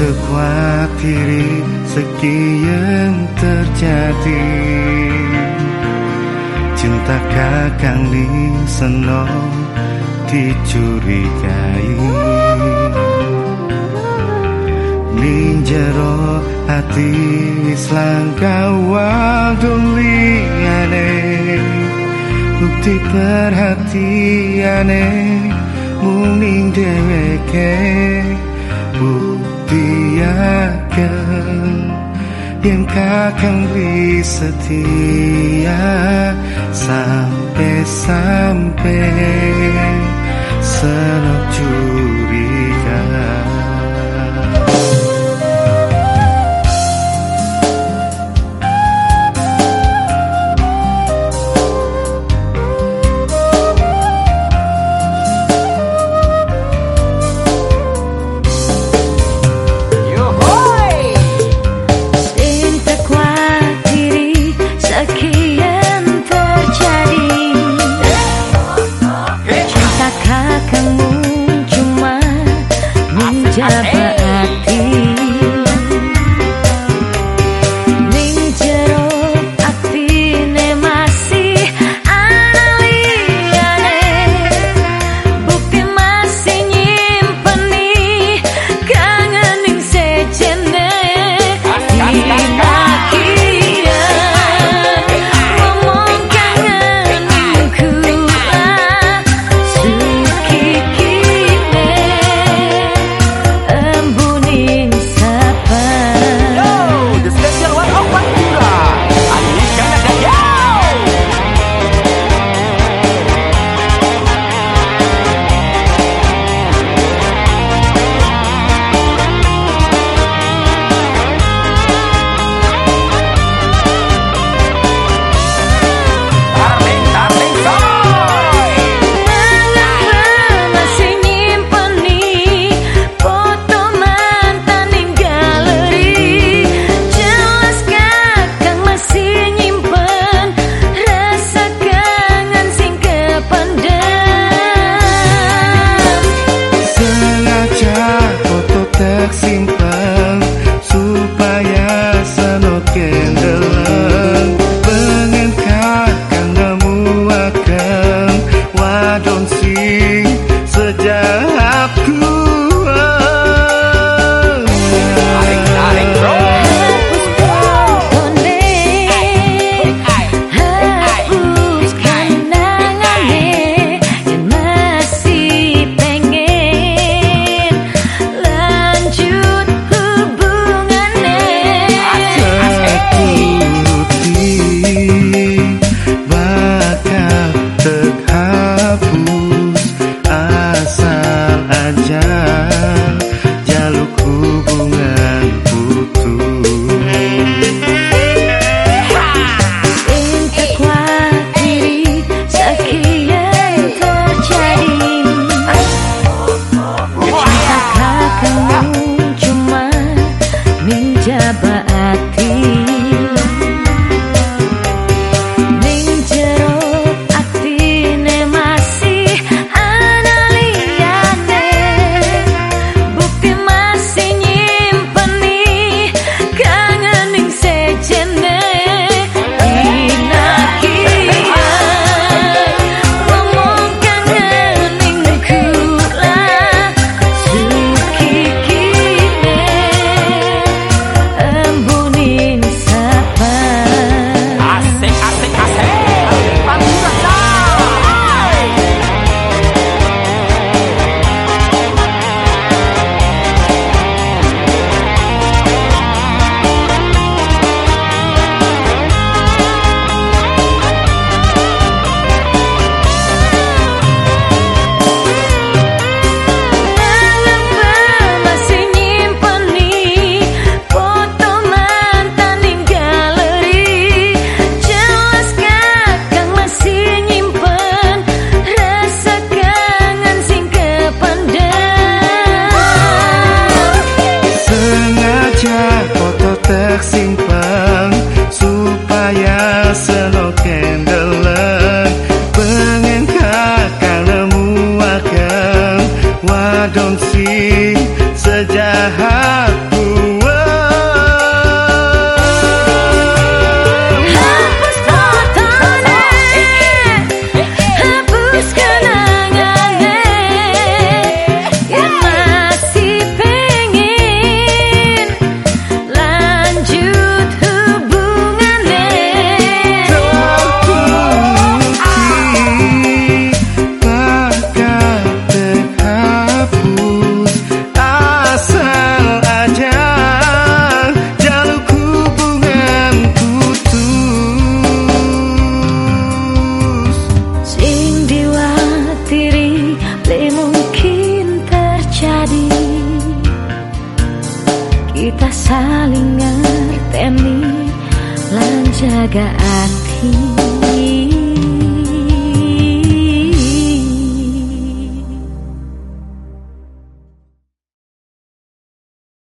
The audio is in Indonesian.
terkhawatiri sekian terjadi. Cinta kakang di seno dicurigai. Ninjero hati selangkah duliane Bukti perhatiane Muning deweke buktiakan yang kakang beri setia sampai-sampai senok curiga. Hapus asal aja have lan jaga hati